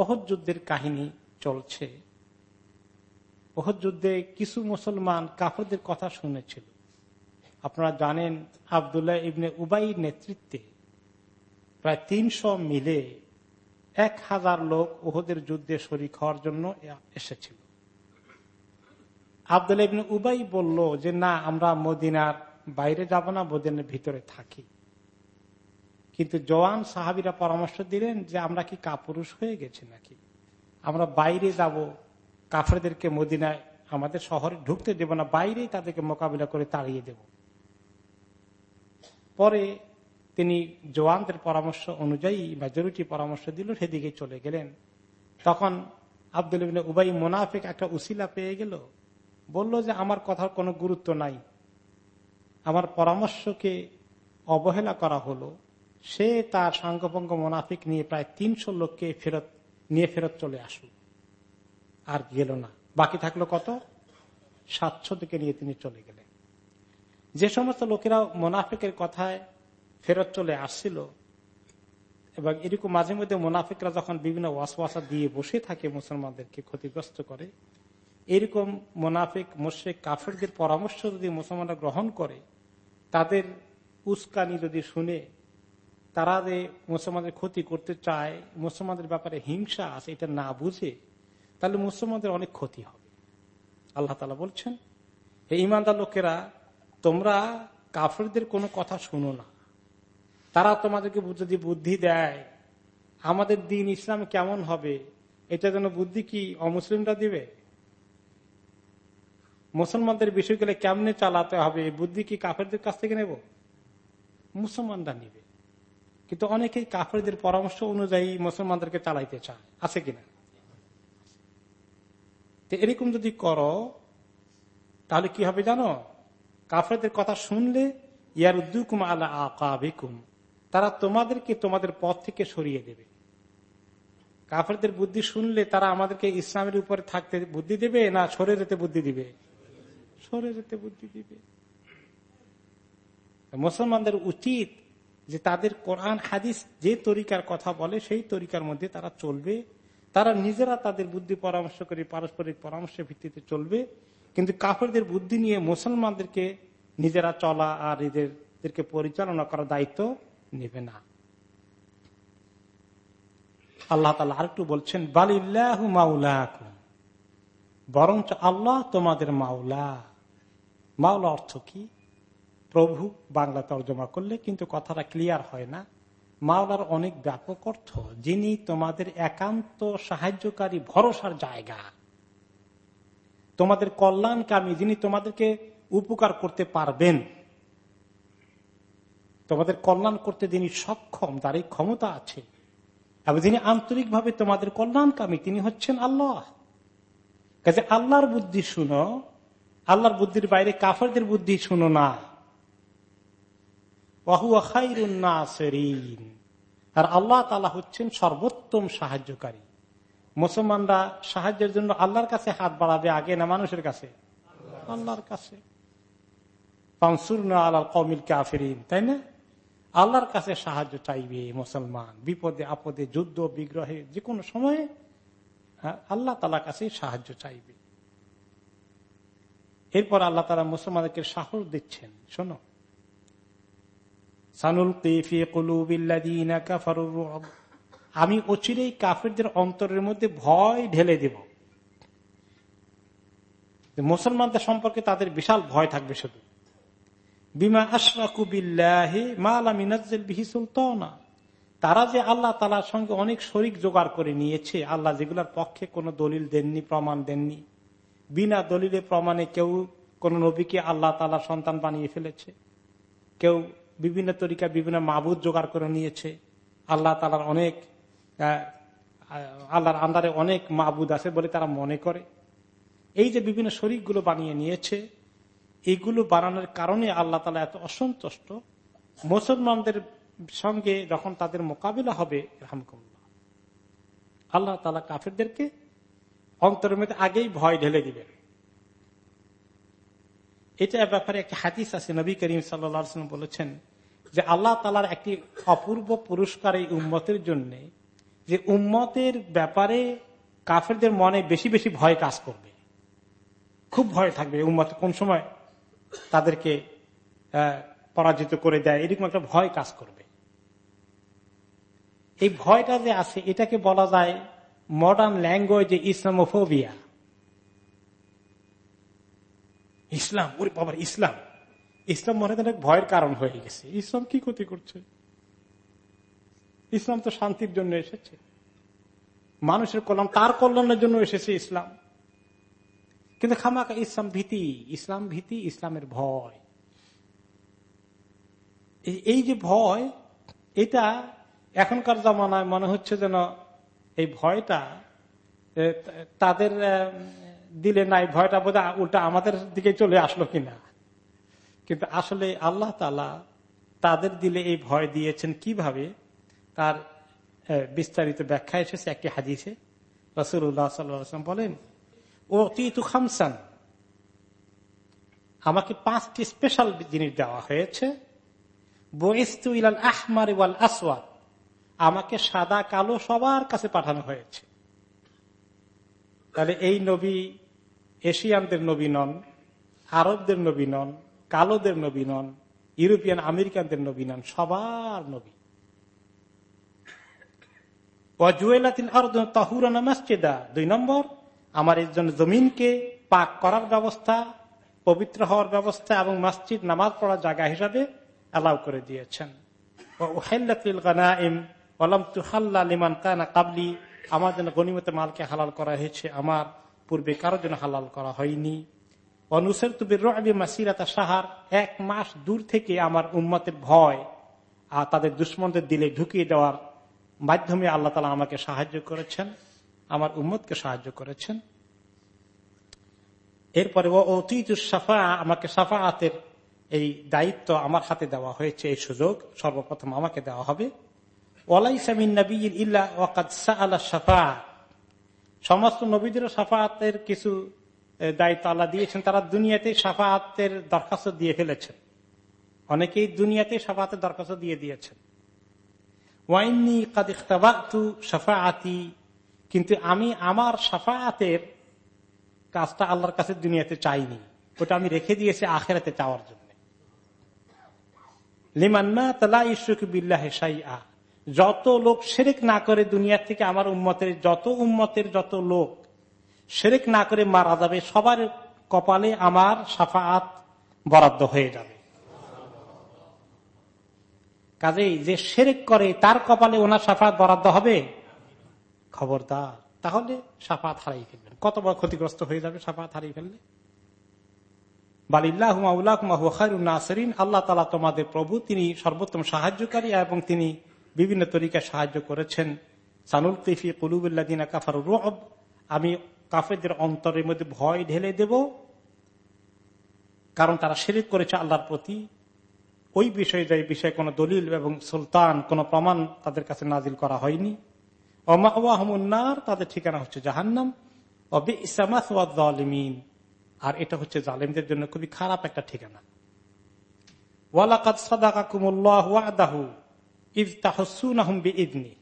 অহদ যুদ্ধের কাহিনী চলছে। অহদ যুদ্ধে কিছু মুসলমান কাফরদের কথা শুনেছিল। আপনারা জানেন আবদুল্লাহ ইবনে উবাই নেতৃত্বে প্রায় তিনশো মিলে এক হাজার লোক ওহদের যুদ্ধে শরিক হওয়ার জন্য এসেছিল। আবদুল্লাহ ইবনে উবাই বলল যে, না, আমরা মদিনার বাইরে যাব না, মদিনের ভিতরে থাকি। কিন্তু জওয়ান সাহাবিরা পরামর্শ দিলেন যে আমরা কি কাপুরুষ হয়ে গেছি নাকি? আমরা বাইরে যাব, কাফেরদেরকে মদিনায়, আমাদের শহরে ঢুকতে দেব না, বাইরেই তাদেরকে মোকাবিলা করে তাড়িয়ে দেব। পরে তিনি জওয়ানদের পরামর্শ অনুযায়ী মেজরিটি পরামর্শ দিল, সেদিকে চলে গেলেন। তখন আব্দুল উবাই মোনাফিক একটা উসিলা পেয়ে গেল। বলল যে, আমার কথার কোনো গুরুত্ব নাই। আমার পরামর্শকে অবহেলা করা হলো। সে তার সাঙ্গভঙ্গ মোনাফিক নিয়ে প্রায় তিনশো লোককে ফেরত, নিয়ে ফেরত চলে আসুক আর গেল না। বাকি থাকল কত? সাতশো থেকে নিয়ে তিনি চলে গেলেন। যে সমস্ত লোকেরা মোনাফিকের কথায় ফেরত চলে আসছিল, এবং এরকম মাঝে মধ্যে মোনাফিকরা যখন বিভিন্ন ওয়াসওয়াসা দিয়ে বসে থাকে মুসলমানদেরকে ক্ষতিগ্রস্ত করে, এরকম মোনাফিক, মোশেক, কাফেরদের পরামর্শ যদি মুসলমানরা গ্রহণ করে, তাদের উস্কানি যদি শুনে তারা যে মুসলমানদের ক্ষতি করতে চায়, মুসলমানদের ব্যাপারে হিংসা আছে, এটা না বুঝে, তাহলে মুসলমানদের অনেক ক্ষতি হবে। আল্লাহ তালা বলছেন এই ইমানদার লোকেরা, তোমরা কাফেরদের কোনো কথা শুনো না। তারা তোমাদেরকে যদি বুদ্ধি দেয়, আমাদের দিন ইসলাম কেমন হবে, এটা যেন বুদ্ধি কি অমুসলিমরা দিবে? মুসলমানদের বিষয়গুলো কেমনে চালাতে হবে বুদ্ধি কি কাফেরদের কাছ থেকে নেব? মুসলমানরা নিবে। কিন্তু অনেকেই কাফেরদের পরামর্শ অনুযায়ী মুসলমানদেরকে চালাইতে চায়। আছে কিনা? এরকম যদি করো, তাহলে কি হবে জানো? কাফেরদের কথা শুনলে ইয়ার উদ্দুকুম আল্লাহ আকাবিকুম। তারা তোমাদেরকে তোমাদের পথ থেকে সরিয়ে দেবে। কাফেরদের বুদ্ধি শুনলে তারা আমাদেরকে ইসলামের উপরে থাকতে বুদ্ধি দেবে না সরে যেতে বুদ্ধি দিবে? সরে যেতে বুদ্ধি দিবে। মুসলমানদের উচিত যে তাদের কোরআন, হাদিস যে তরিকার কথা বলে, সেই তরিকার মধ্যে তারা চলবে। তারা নিজেরা তাদের বুদ্ধি পরামর্শ করে, পারস্পরিক পরামর্শের ভিত্তিতে চলবে। কিন্তু কাফেরদের বুদ্ধি নিয়ে মুসলমানদেরকে নিজেরা চলা আর নিজেদেরকে পরিচালনা করার দায়িত্ব নেবে না। আল্লাহ তালা আরেকটু বলছেন, বালিল্লাহ মাউলা বরঞ্চ আল্লাহ তোমাদের মাওলা। মাওলা অর্থ কি? প্রভু বাংলা তর্জমা করলে কিন্তু কথাটা ক্লিয়ার হয় না। মাওলার অনেক ব্যাপক অর্থ, যিনি তোমাদের একান্ত সাহায্যকারী, ভরসার জায়গা। তোমাদের কল্যাণকামী, যিনি তোমাদেরকে উপকার করতে পারবেন। তোমাদের কল্যাণ করতে যিনি সক্ষম তার এই ক্ষমতা আছে। এবং যিনি আন্তরিকভাবে তোমাদের কল্যাণকামী, তিনি হচ্ছেন আল্লাহ। কাজে আল্লাহর বুদ্ধি শুনো, আল্লাহর বুদ্ধির বাইরে কাফারদের বুদ্ধি শুনো না। আর আল্লাহ তালা হচ্ছেন সর্বোত্তম সাহায্যকারী। মুসলমানরা সাহায্যের জন্য আল্লাহর কাছে হাত বাড়াবে আগে না মানুষের কাছে? আল্লাহর কাছে। আল্লাহ কমিল কাফেরিন তাই না? আল্লাহর কাছে সাহায্য চাইবে মুসলমান। বিপদে আপদে যুদ্ধ বিগ্রহে যে কোনো সময়ে হ্যাঁ, আল্লাহ তালা কাছে সাহায্য চাইবে। এরপর আল্লাহ তালা মুসলমানকে সাহস দিচ্ছেন। শোনো আমি অচিরেই কাফেরদের অন্তরের মধ্যে ভয় ঢেলে দেব। মুসলমানদের সম্পর্কে তাদের বিশাল ভয় থাকবে শুধু। বিমা আশরাকুবিল্লাহে বিহি সুলতানা। তারা যে আল্লাহ তালার সঙ্গে অনেক শরিক জোগাড় করে নিয়েছে, আল্লাহ যেগুলোর পক্ষে কোনো দলিল দেননি, প্রমাণ দেননি। বিনা দলিলে প্রমাণে কেউ কোন নবীকে আল্লাহ তালা সন্তান বানিয়ে ফেলেছে। কেউ বিভিন্ন তরিকা, বিভিন্ন মাবুদ জোগাড় করে নিয়েছে। আল্লাহ তালার অনেক আল্লাহর আন্দারে অনেক মাবুদ আছে বলে তারা মনে করে। এই যে বিভিন্ন শরিকগুলো বানিয়ে নিয়েছে এইগুলো বানানোর কারণে আল্লাহ তালা এত অসন্তুষ্ট। মুসলমানদের সঙ্গে যখন তাদের মোকাবিলা হবে রহমকুল্লাহ আল্লাহ তালা কাফেরদেরকে অন্তরের মধ্যে আগেই ভয় ঢেলে দিবেন। এটা ব্যাপারে একটি হাদিস আছে, নবী করিম সাল্লাম বলেছেন যে আল্লাহ তালার একটি অপূর্ব পুরস্কার এই উম্মতের জন্য যে উম্মতের ব্যাপারে কাফেরদের মনে বেশি বেশি ভয় কাজ করবে। খুব ভয় থাকবে উম্মত কোন সময় তাদেরকে পরাজিত করে দেয়, এরকম একটা ভয় কাজ করবে। এই ভয়টা যে আছে, এটাকে বলা যায় মডার্ন ল্যাঙ্গুয়েজে ইসলামোফোবিয়া ইসলাম, ওরে বাবার ইসলাম। ইসলাম মনে হয় ভয়ের কারণ হয়ে গেছে। ইসলাম কি ক্ষতি করছে? ইসলাম তো শান্তির জন্য এসেছে। মানুষের কল্যাণ, তার কল্যাণের জন্য এসেছে ইসলাম। কিন্তু খামাকা, ইসলাম ভীতি ইসলাম ভীতি, ইসলামের ভয়। এই যে ভয়, এটা এখনকার জমানায় মনে হচ্ছে যেন এই ভয়টা তাদের দিলে নাই, ভয়টা বোধ উল্টা আমাদের দিকে চলে আসলো কিনা। কিন্তু আসলে আল্লাহ তালা তাদের দিলে এই ভয় দিয়েছেন কীভাবে? তার বিস্তারিত ব্যাখ্যা এসেছে একটি হাদিসে। রসুল্লাহ সাল্লাম বলেন ও তু খামসান। আমাকে পাঁচটি স্পেশাল জিনিস দেওয়া হয়েছে। বইস্তু ইলাল আহমার ওয়াল আসওয়াদ। আমাকে সাদা কালো সবার কাছে পাঠানো হয়েছে। তাহলে এই নবী এশিয়ানদের নবী নন, আরবদের নবী নন, কালোদের নবী নন, ইউরোপিয়ান, আমেরিকানদের নবী নন, সবার নবী। দুই নম্বর, আমার এই জন্য জমিনকে পাক করার ব্যবস্থা, পবিত্র হওয়ার ব্যবস্থা এবং মসজিদ নামাজ পড়ার জায়গা হিসাবে অ্যালাউ করে দিয়েছেন। কাবলি আমার জন্য গণিমত মালকে হালাল করা হয়েছে, আমার পূর্বে কারোর জন্য হালাল করা হয়নি। অনুসের তুবির রবি মাসিরাতা সাহার এক মাস দূর থেকে আমার উম্মতের ভয় আর তাদের দুশ্মনদের দিলে ঢুকিয়ে দেওয়ার মাধ্যমে আল্লাহ তালা আমাকে সাহায্য করেছেন, আমার উম্মতকে সাহায্য করেছেন। এরপরে ও অতীত সাফা আমাকে সাফাতের এই দায়িত্ব আমার হাতে দেওয়া হয়েছে, এই সুযোগ সর্বপ্রথম আমাকে দেওয়া হবে। সমস্ত নবীদের সাফাতের কিছু দায়িত্ব আল্লাহ দিয়েছেন। তারা দুনিয়াতে সাফাতের দরখাস্ত দিয়ে ফেলেছেন। অনেকেই দুনিয়াতে সাফাতের দরখাস্ত দিয়ে দিয়েছেন। ওয়াইনি কাদিখতাবাতু সাফাআতি কিন্তু আমি আমার সাফাতের কাজটা আল্লাহর কাছে দুনিয়াতে চাইনি। ওটা আমি রেখে দিয়েছি আখেরাতে চাওয়ার জন্য। লিমান্না তালা ইসুক বিল্লাহ সাইয়া যত লোক সেরেক না করে দুনিয়া থেকে আমার উম্মতের, যত উম্মতের যত লোক সেরেক না করে মারা যাবে, সবার কপালে আমার সাফাত বরাদ্দ হয়ে যাবে। কাজেই যে সেরেক করে, তার কপালে ওনার সাফাত বরাদ্দ হবে? খবরদার। তাহলে সাফাত হারাই ফেলবেন। কত বড় ক্ষতিগ্রস্ত হয়ে যাবে সাফাত হারিয়ে ফেললে? বালিল্লাহ আল্লাহ তালা তোমাদের প্রভু, তিনি সর্বোত্তম সাহায্যকারী এবং তিনি বিভিন্ন তরিকায় সাহায্য করেছেন। সানুল কিফি কলুবুল্লাদিনা কাফার রব, আমি কাফেরদের অন্তরের মধ্যে ভয় ঢেলে দেব, কারণ তারা শিরিক করেছে আল্লাহর প্রতি। ওই বিষয়ে যে বিষয়ে কোন দলিল এবং সুলতান কোন প্রমাণ তাদের কাছে নাজিল করা হয়নি। অমাহমুন্নার তাদের ঠিকানা হচ্ছে জাহান্নাম। অবি ইসামাসমিন আর এটা হচ্ছে জালেমদের জন্য খুবই খারাপ একটা ঠিকানা। ওয়ালাকাত সাদাকাকুমুল্লাহ ওয়াদাহু তাহসুন ইদনি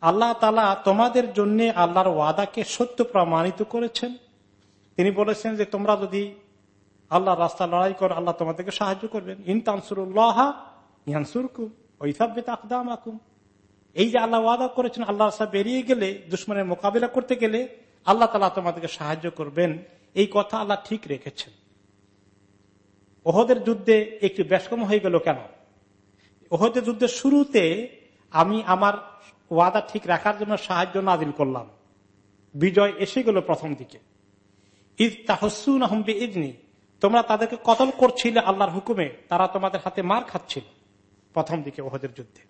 আল্লাহ তালা তোমাদের জন্য আল্লাহর ওয়াদাকে সত্য প্রমাণিত করেছেন। তিনি বলেছেন যে তোমরা যদি আল্লাহ রাস্তা লড়াই করো, আল্লাহ তোমাদেরকে সাহায্য করবেন। ইনতানসুরুল্লাহ ইয়ানসুরকুম ওইসাব্বিত আকদাম আকুম এই যে আল্লাহ ওয়াদা করেছেন আল্লাহ রাস্তা বেরিয়ে গেলে, দুশ্মনের মোকাবিলা করতে গেলে আল্লাহ তালা তোমাদেরকে সাহায্য করবেন। এই কথা আল্লাহ ঠিক রেখেছেন। ওহদের যুদ্ধে একটু ব্যস্কম হয়ে গেল কেন? ওহদের যুদ্ধের শুরুতে আমি আমার ওয়াদা ঠিক রাখার জন্য সাহায্য নাজিল করলাম। বিজয় এসে গেল প্রথম দিকে। ইদ তাহসুন আহম্বি ইদনি তোমরা তাদেরকে কতল করছিলে আল্লাহর হুকুমে, তারা তোমাদের হাতে মার খাচ্ছিল প্রথম দিকে ওহদের যুদ্ধে।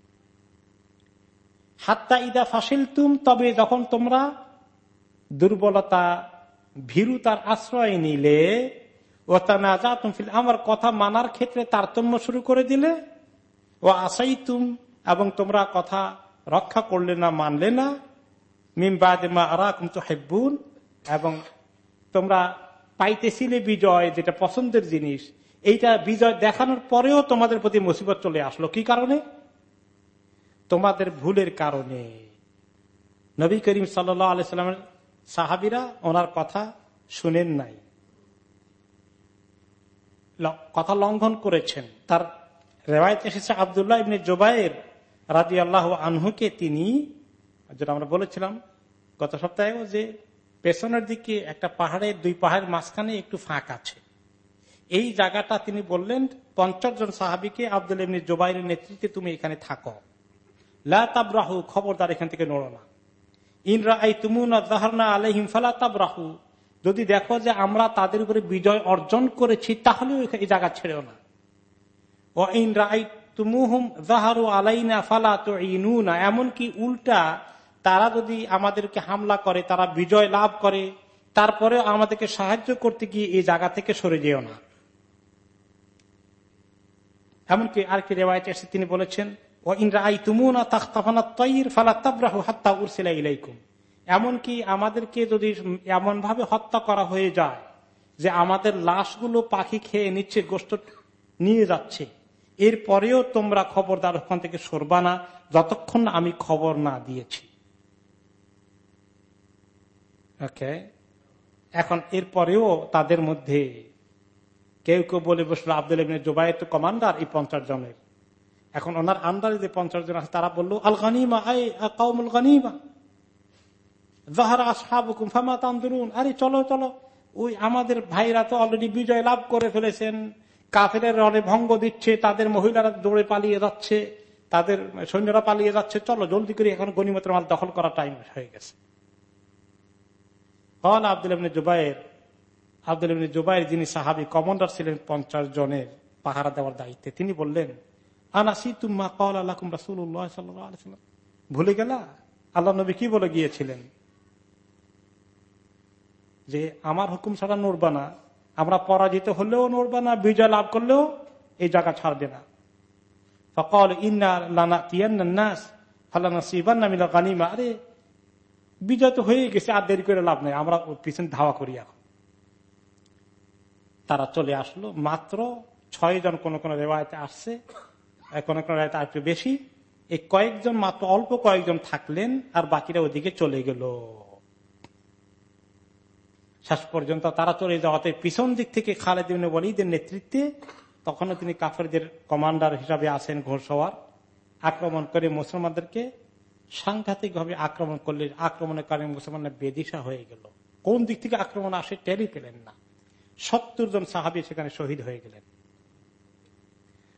হাত্তা ইদা ফাসিল তুম তবে যখন তোমরা দুর্বলতা, ভীরুতার আশ্রয় নিলে ও ফিল আমার, কথা মানার ক্ষেত্রে তারতম্য শুরু করে দিলে ও আসাই তুম এবং তোমরা কথা রক্ষা করলে না, মানলে না। মিমবাদমা আরাকুম তো হেব্বুন এবং তোমরা পাইতেছিলে বিজয়, যেটা পছন্দের জিনিস। এইটা বিজয় দেখানোর পরেও তোমাদের প্রতি মুসিবত চলে আসলো। কি কারণে? তোমাদের ভুলের কারণে। নবী করিম আলাইস্লামের সাহাবিরা ওনার কথা শুনেন নাই। কথা লঙ্ঘন করেছেন। তার রেওয়ায়ত এসেছে আবদুল্লাহ ইবনে জোবাইর রাজি আল্লাহ আনহুকে তিনি, যেটা আমরা বলেছিলাম গত সপ্তাহেও যে পেছনের দিকে একটা পাহাড়ের দুই পাহাড়ের মাঝখানে একটু ফাঁক আছে। এই জায়গাটা তিনি বললেন, পঞ্চাশ জন সাহাবিকে আব্দুল ইবনে জোবাইরের নেতৃত্বে তুমি এখানে থাকো। লাহু খবরদার এখান থেকে নড়ো না। ইনরা আই তুমুনা জাহারনা আলহিম ফালা তাবরাহু, যদি দেখো যে আমরা তাদের উপরে বিজয় অর্জন করেছি তাহলে এই জায়গা ছেড়েও না। এমনকি উল্টা তারা যদি আমাদেরকে হামলা করে, তারা বিজয় লাভ করে তারপরে আমাদেরকে সাহায্য করতে গিয়ে এই জায়গা থেকে সরে যেও না। এমনকি আর কি রেওয়ায়ত এসে তিনি বলেছেন এমনকি আমাদেরকে যদি এমন ভাবে হত্যা করা হয়ে যায় যে আমাদের লাশগুলো পাখি খেয়ে নিচ্ছে গোষ্ঠ নিয়ে যাচ্ছে এরপরেও তোমরা খবরদার ওখান থেকে সরবা না, যতক্ষণ আমি খবর না দিয়েছি। ওকে? এখন এরপরেও তাদের মধ্যে কেউ কেউ বলে বসল, আব্দুল জোবাই তো কমান্ডার, এই পঞ্চাশ জনের। এখন ওনার আন্ডারে যে পঞ্চাশ জন আছে, তারা বলল, আল গানিমা জাহারা আরে চলো চলো। ওই আমাদের ভাইরা তো অলরেডি বিজয় লাভ করে ফেলেছেন। কাফের রনে ভঙ্গ দিচ্ছে, তাদের মহিলারা দৌড়ে পালিয়ে যাচ্ছে, তাদের সৈন্যরা পালিয়ে যাচ্ছে। চলো, জলদি করে এখন গণিমতের মাল দখল করার টাইম হয়ে গেছে। হল আব্দুল জুবাইর আব্দুল জুবাইর যিনি সাহাবি, কমান্ডার ছিলেন পঞ্চাশ জনের পাহারা দেওয়ার দায়িত্বে। তিনি বললেন আনাসি তুম্মা কল আল্লাহ সাল্লাম। ভুলে গেলা? আল্লাহ নবী কি বলে গিয়েছিলেন? যে, আমার হুকুম ছাড়া নড়বা না আমরা পরাজিত হলেও নড়বা না, বিজয় লাভ করলেও এই জায়গা ছাড়বে না। ফকল ইন্না লানা তিয়ান্নাস ফালানা সিবান্না মিলা গানিমা। আরে, বিজয় তো হয়ে গেছে, আর দেরি করে লাভ নেই। আমরা পিছনে ধাওয়া করি এখন। তারা চলে আসলো, মাত্র ছয় জন কোন কোন রেওয়ায়তে আসছে কোন কোন রেওয়ায়তে একটু বেশি। এই কয়েকজন মাত্র অল্প কয়েকজন থাকলেন, আর বাকিরা ওদিকে চলে গেল। শেষ পর্যন্ত তারা চলে যাওয়াতে পিছন দিক থেকে খালেদ ওয়ালিদের নেতৃত্বে তখনও তিনি কাফেরদের কমান্ডার হিসাবে আসেন ঘোষওয়ার আক্রমণ করে মুসলমানদেরকে সাংঘাতিক ভাবে আক্রমণ করলে আক্রমণের কারণে মুসলমানের বেদিশা হয়ে গেল। কোন দিক থেকে আক্রমণ আসে টেরি পেলেন না। সত্তর জন সাহাবি সেখানে শহীদ হয়ে গেলেন।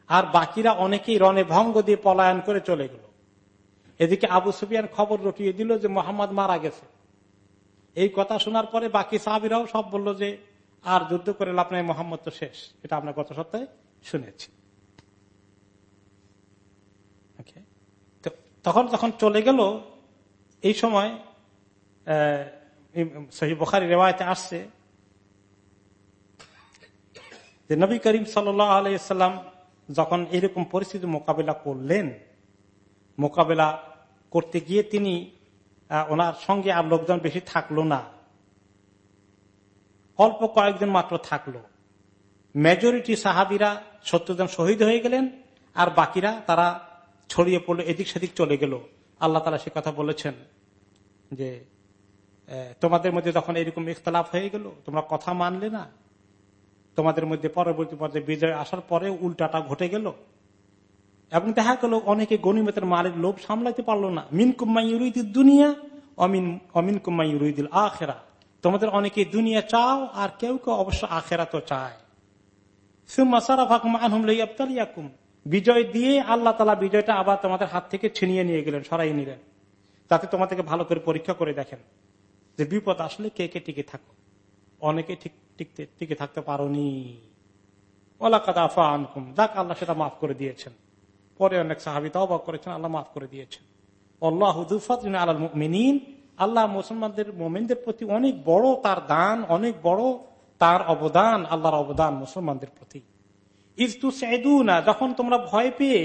আর বাকিরা অনেকেই রনে ভঙ্গ দিয়ে পলায়ন করে চলে গেল। এদিকে আবু সুফিয়ান খবর রটিয়ে দিল যে মোহাম্মদ মারা গেছে। এই কথা শোনার পরে বাকি সাহাবিরাও সব বলল যে, আর যুদ্ধ করে লাভ নাই, মোহাম্মদ তো শেষ। এটা আমরা গত সপ্তাহে শুনেছি। তখন যখন চলে গেল, এই সময় সহি বখারি রেওয়ায়তে আসছে যে, নবী করিম সাল্লাম যখন এরকম পরিস্থিতি মোকাবেলা করলেন, মোকাবেলা করতে গিয়ে তিনি ওনার সঙ্গে আর লোকজন বেশি থাকল না। অল্প কয়েকজন মাত্র থাকল। মেজরিটি সাহাবিরা সত্তর জন শহীদ হয়ে গেলেন, আর বাকিরা তারা ছড়িয়ে পড়ল, এদিক সেদিক চলে গেল। আল্লাহ তালা সে কথা বলেছেন যে তোমাদের মধ্যে যখন এরকম ইখতলাফ হয়ে গেল, তোমরা কথা মানলে না। তোমাদের মধ্যে পরবর্তী পর্যায়ে বিজয় আসার পরে উল্টাটা ঘটে গেল। এবং দেখা গেল অনেকে গণিমতের মালের লোভ সামলাইতে পারল না। মিন কুম্মাই দুনিয়া, অমিন অমিন কুম্মাই ইউরুদিল আখেরা। তোমাদের অনেকে দুনিয়া চাও আর কেউ কেউ অবশ্য আখেরা তো চায় বিজয় দিয়ে আল্লাহ তালা বিজয়টা আবার তোমাদের হাত থেকে ছিনিয়ে নিয়ে গেলেন, সরাই নিলেন। তাতে তোমাদেরকে ভালো করে পরীক্ষা করে দেখেন যে বিপদ আসলে কে কে টিকে থাকো। অনেকে ঠিক টিকে থাকতে পারো ওলা কাদা আফা আনকুম, যাক আল্লাহ সেটা মাফ করে দিয়েছেন। পরে অনেক সাহাবিতা অবাক করেছেন, আল্লাহ মাফ করে দিয়েছেন। আল্লাহ মুসলমানদের, মোমেনদের প্রতি অনেক বড় তার দান, অনেক বড় তার অবদান, আল্লাহর অবদান মুসলমানদের প্রতি। ইস্তু সেদুনা যখন তোমরা ভয় পেয়ে,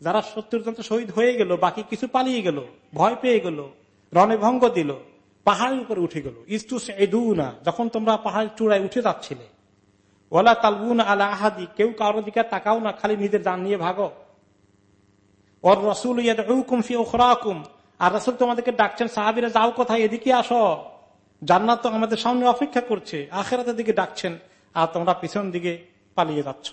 যারা সত্তর শহীদ হয়ে গেল, বাকি কিছু পালিয়ে গেল, ভয় পেয়ে গেল, রণে ভঙ্গ দিল, পাহাড়ের উপরে উঠে গেল ইস্তু সেদুনা যখন তোমরা পাহাড় চূড়ায় উঠে যাচ্ছিলে। ওলা তালবুন আলা আহাদি, কেউ কারোর দিকে তাকাও না, খালি নিজের দান নিয়ে ভাগো। ওর রসুল ফি ওখরাকুম আর রাসুল তোমাদেরকে ডাকছেন, সাহাবিরা, যাও কোথায়? এদিকে আসো। জান্নাত তো আমাদের সামনে অপেক্ষা করছে। আখেরাতের দিকে ডাকছেন, আর তোমরা পিছন দিকে পালিয়ে যাচ্ছ।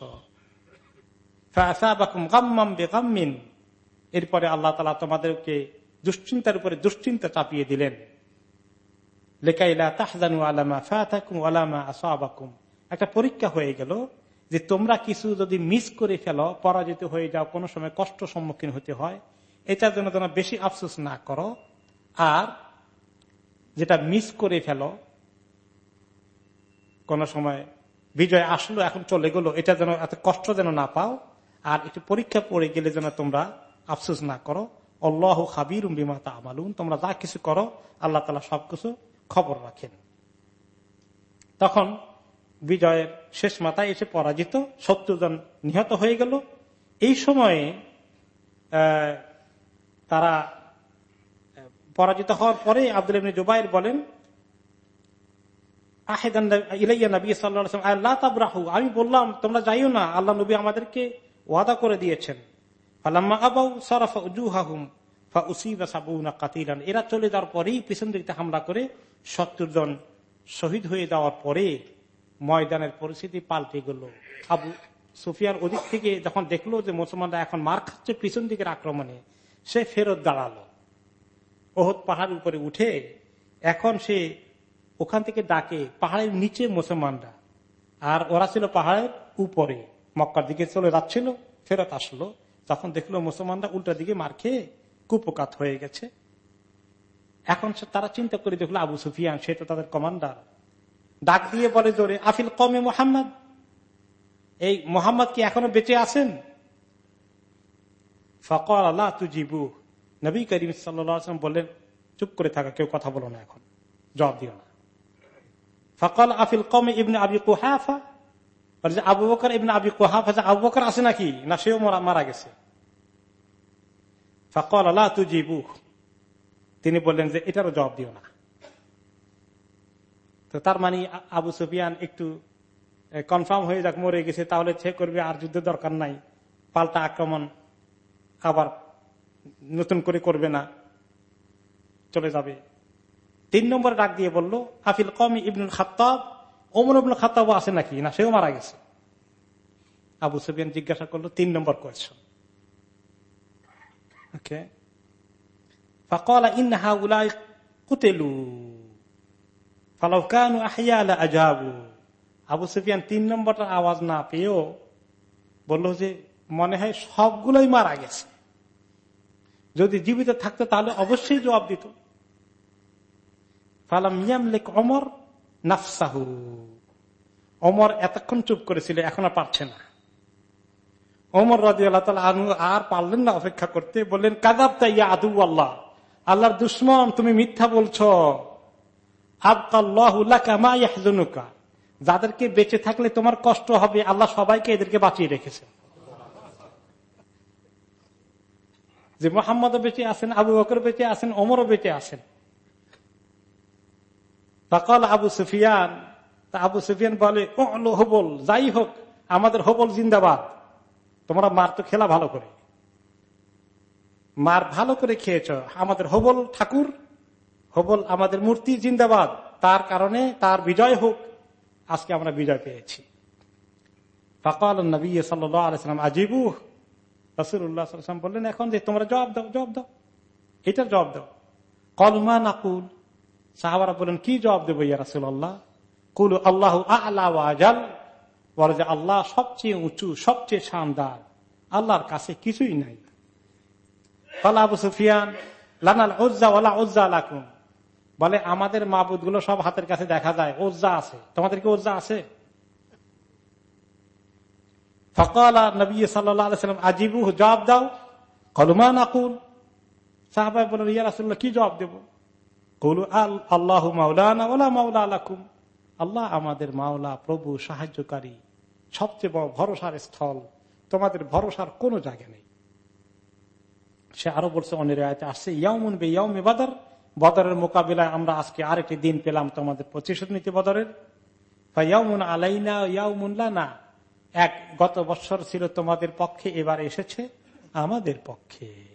এরপরে আল্লাহ তালা তোমাদেরকে দুশ্চিন্তার উপরে দুশ্চিন্তা চাপিয়ে দিলেন। একটা পরীক্ষা হয়ে গেল যে তোমরা কিছু যদি মিস করে ফেলো, পরাজিত হয়ে যাও, কোনো সময় কষ্ট সম্মুখীন হতে হয়, এটার জন্য তোমরা বেশি আফসোস না করো। আর যেটা মিস করে ফেলো, কোন সময় বিজয় আসলো, এখন চলে গেলো, এটা যেন এত কষ্ট যেন না পাও। আর একটু পরীক্ষা পড়ে গেলে যেন তোমরা আফসোস না করো। অল্লাহ খাবির বিমাতা আমালুন তোমরা যা কিছু করো, আল্লাহ তালা সবকিছু খবর রাখেন। তখন বিজয়ের শেষ মাথায় এসে পরাজিত সত্তর জন নিহত হয়ে গেল। এই সময়ে তারা পরাজিত হওয়ার পরে আব্দুল জুবাইর বলেন আমি বললাম, তোমরা যাইও না, আল্লাহ নবী আমাদেরকে ওয়াদা করে দিয়েছেন। এরা চলে যাওয়ার পরেই পিছন দিকে হামলা করে সত্তর জন শহীদ হয়ে যাওয়ার পরে ময়দানের পরিস্থিতি পাল্টে গেল। আবু সুফিয়ার ওদিক থেকে যখন দেখল যে মুসলমানরা এখন মার খাচ্ছে পিছন দিকের আক্রমণে, সে ফেরত দাঁড়াল। ওহদ পাহাড়ের উপরে উঠে এখন সে ওখান থেকে ডাকে, পাহাড়ের নিচে মুসলমানরা। আর ওরা ছিল পাহাড়ের উপরে। মক্কার দিকে চলে যাচ্ছিল, ফেরত আসলো। তখন দেখল মুসলমানরা উল্টা দিকে মার খেয়ে কুপকাত হয়ে গেছে। এখন তারা চিন্তা করে দেখল আবু সুফিয়ান, সে তো তাদের কমান্ডার। ডাক দিয়ে বলে জোরে, আফিল কমে মোহাম্মদ? এই মোহাম্মদ কি এখনও বেঁচে আছেন? ফকর আল্লাহ তুজিবু। নবী করিম সাল্লাম বললেন, চুপ করে থাকা, কেউ কথা বলো না এখন। জবাব দিও না। ফকল আফিল কমে ইবনে আবি কুহাফা? আবু বকর ইবনে আবি কুহাফা। আবু বকর আছে নাকি? না, সেও মারা গেছে। ফকল আল্লাহ তুজিবু। তিনি বললেন যে, এটারও জবাব দিও না। তো তার মানে আবু সুফিয়ান একটু কনফার্ম হয়ে যাক, মরে গেছে, তাহলে সে করবে আর যুদ্ধ দরকার নাই। পাল্টা আক্রমণ আবার নতুন করে করবে না, চলে যাবে। তিন নম্বর ডাক দিয়ে বলল, আফিল কম ibn al Khattab? Omar ibn al Khattab আছে নাকি? না, সেও মারা গেছে। আবু সুফিয়ান জিজ্ঞাসা করল, তিন নম্বর কোয়েশন ওকে ফাকলা ইনহা উলাই কুতেলু। ফালাউকানু আহিয়া আজাবু। আবু সুফিয়ান তিন নম্বরটার আওয়াজ না পেয়েও বলল যে, মনে হয় সবগুলোই মারা গেছে। যদি জীবিত থাকতো তাহলে অবশ্যই জবাব দিত। ফালাম লেখ অমর নাফসাহু। অমর এতক্ষণ চুপ করেছিল, এখন আর পারছে না। অমর রাজি আল্লাহ আনু আর পারলেন না অপেক্ষা করতে, বললেন কাদাব তাই আদু আল্লাহ। আল্লাহর দুশ্মন, তুমি মিথ্যা বলছ। যাদেরকে বেঁচে থাকলে তোমার কষ্ট হবে, আল্লাহ সবাইকে এদেরকে বাঁচিয়ে রেখেছে যে মোহাম্মদ বেঁচে আছেন, আবু বকর বেঁচে আছেন, ওমরও বেঁচে আছেন। তকল আবু সুফিয়ান, তা আবু সুফিয়ান বলে হবল, যাই হোক, আমাদের হবল জিন্দাবাদ। তোমরা মার তো খেলা ভালো করে। মার ভালো করে খেয়েছ, আমাদের হবল ঠাকুর হবল আমাদের মূর্তি জিন্দাবাদ। তার কারণে তার বিজয় হোক। আজকে আমরা বিজয় পেয়েছি। ফকাল নবী সাল্লাম আজিবু রসুল্লাহাম বললেন, এখন যে তোমরা জবাব দাও জবাব দাও। এটার জবাব দাও। কলমা নাকুল। সাহাবারা বলেন কি জবাব দেবো ইয়া রাসুল্লাহ কুল, আল্লাহ আজাল। বলে যে, আল্লাহ সবচেয়ে উঁচু, সবচেয়ে শানদার। আল্লাহর কাছে কিছুই নাই। আবু সুফিয়ান, লানাল ওজ্জা ওলা ওজ্জা লাকুম। বলে, আমাদের মাবুদগুলো সব হাতের কাছে দেখা যায়। ওজ্জা আছে। তোমাদের কি ওজ্জা আছে? সাল্লাম আজিবু জবাব দাও। কলমান আকুল সাহাবাই বলেন ইয়া রাসুল্লাহ কি জবাব দেব? আল্লাহ মাওলানা ওলা মাওলা আলাকুম আল্লাহ আমাদের মাওলা, প্রভু, সাহায্যকারী, সবচেয়ে বড় ভরসার স্থল। তোমাদের ভরসার কোন জায়গা নেই। সে আরও বলছে অনেক আসছে, ইয়াউমুন বে ইয়াউমে বাদার। বদরের মোকাবিলায় আমরা আজকে আরেকটি দিন পেলাম তোমাদের প্রতিশোধ নীতি বদরের। লানা। এক গত বছর ছিল তোমাদের পক্ষে, এবার এসেছে আমাদের পক্ষে।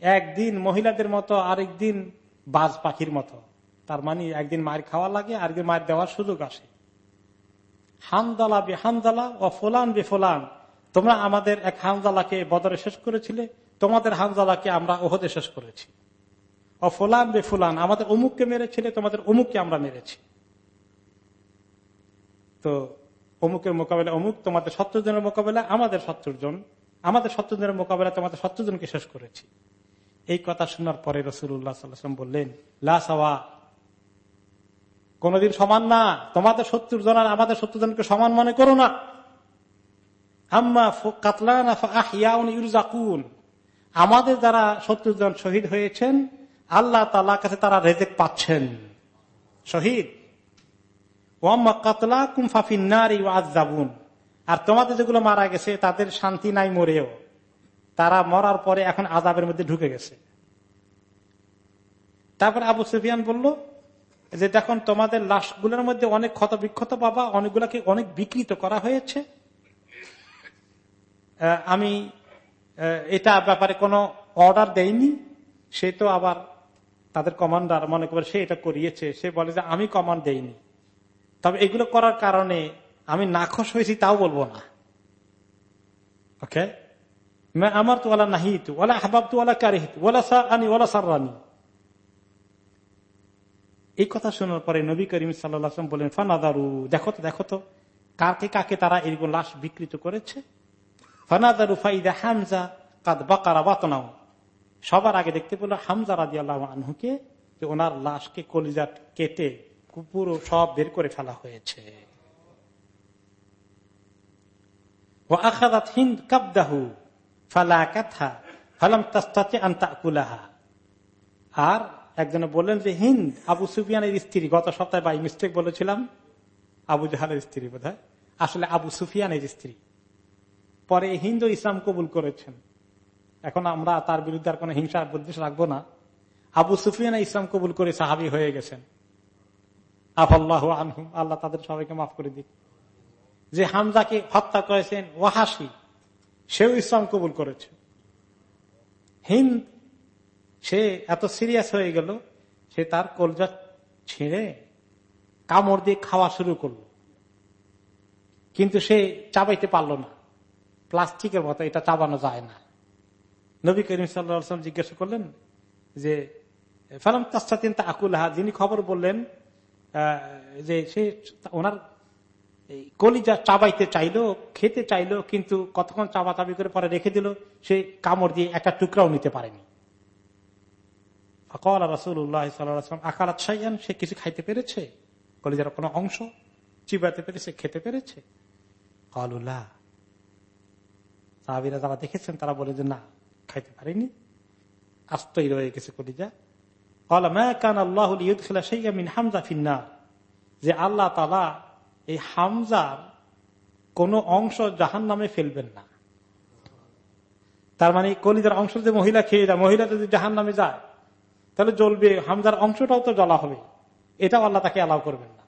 একদিন মহিলাদের মতো আরেক দিন বাজ পাখির মতো। তার মানে একদিন মায়ের খাওয়া লাগে, আরেকদিন মায়ের দেওয়ার সুযোগ আসে। হানদালা বে হানদালা ও ফোলান বে ফোলান। তোমরা আমাদের এক হানদালাকে বদরে শেষ করেছিলে তোমাদের হানদালাকে আমরা ওহদে শেষ করেছি। ও ফোলান বে ফুলান, আমাদের অমুককে মেরেছিলে, তোমাদের অমুককে আমরা মেরেছি। তো অমুকের মোকাবেলা, অমুক তোমাদের সত্তর জনের মোকাবেলা, আমাদের সত্তর জন আমাদের সত্তর জনের মোকাবেলা তোমাদের সত্তর জনকে শেষ করেছি। এই কথা শোনার পরে রসুল্লাহ সাল্লাম বললেন লাসাওয়া কোনদিন সমান না, তোমাদের সত্তর জন আর আমাদের সত্তর জনকে সমান মনে করো না। আম্মা কাতলান আমাদের যারা সত্তর জন শহীদ হয়েছেন, আল্লাহ তালা কাছে তারা রেজেক পাচ্ছেন। শহীদ। আর তোমাদের যেগুলো মারা গেছে, তাদের শান্তি নাই মরেও। তারা মরার পরে এখন আজাবের মধ্যে ঢুকে গেছে। তারপর আবু সুফিয়ান বলল, যে দেখুন, তোমাদের লাশগুলোর মধ্যে অনেক ক্ষত বিক্ষত পাবা অনেকগুলাকে অনেক বিকৃত করা হয়েছে। আমি এটা ব্যাপারে কোনো অর্ডার দেয়নি। সে তো আবার তাদের কমান্ডার মনে করে সে এটা করিয়েছে। সে বলে যে, আমি কমান্ড দেইনি। তবে এগুলো করার কারণে আমি নাখোশ হয়েছি তাও বলব না। ওকে আমার তো ওলা নাহিত ওলা হাবাব তো ওলা কারিহিত ওলা সার আনি ওলা সার রানি এই কথা শোনার পরে নবী করিম সাল্লাম বলেন, ফানাদারু, দেখো তো দেখো তো, কাকে কাকে তারা এরকম লাশ বিকৃত করেছে? সবার আগে দেখতে পেল হামজা রাজি আল্লাহ আনহুকে যে ওনার লাশকে কলিজা কেটে পুরো সব বের করে ফেলা হয়েছে। হিন্দ ফালা কাথা কুলাহা আর একজনে বললেন যে, হিন্দ, আবু সুফিয়ানের স্ত্রী, গত সপ্তাহে বাই মিস্টেক বলেছিলাম, আবু জাহালের স্ত্রী বোধ আসলে আবু সুফিয়ানের স্ত্রী। পরে হিন্দু ইসলাম কবুল করেছেন। এখন আমরা তার বিরুদ্ধে আর কোন হিংসা বুদ্ধিশ রাখব না। আবু সুফিয়ান ইসলাম কবুল করে সাহাবি হয়ে গেছেন। আফাল্লাহ আনহুম, আল্লাহ তাদের সবাইকে মাফ করে দিক। যে হামজাকে হত্যা করেছেন ওয়াহাসি সেও ইসলাম কবুল করেছে। হিন্দ, সে এত সিরিয়াস হয়ে গেল, সে তার কলজা ছিঁড়ে কামড় দিয়ে খাওয়া শুরু করল। কিন্তু সে চাবাইতে পারল না। প্লাস্টিকের মতো এটা চাবানো যায় না। নবী করিম সাল্লাম জিজ্ঞাসা করলেন যে, ফালাম তাস্তাতিন তা আকুলাহা যিনি খবর বললেন যে সে ওনার কলিজা চাবাইতে চাইলো, খেতে চাইলো, কিন্তু কতক্ষণ চাবা চাবি করে পরে রেখে দিল, সে কামড় দিয়ে একটা টুকরাও নিতে পারেনি। সাইয়ান সে কিছু খাইতে পেরেছে? কলিজার কোনো অংশ চিবাতে পেরেছে, খেতে পেরেছে? কলুল্লাহ সাহাবিরা যারা দেখেছেন, তারা বলে যে, না, খাইতে পারেনি। আস্তই রয়ে গেছে কলিজা। যে আল্লাহ তালা এই হামজার কোন অংশ জাহান নামে ফেলবেন না। তার মানে কলিদার অংশ যে মহিলা খেয়ে যায়, মহিলা যদি জাহান নামে যায়, তাহলে জ্বলবে, হামজার অংশটাও তো জ্বলা হবে। এটাও আল্লাহ তাকে অ্যালাউ করবেন না।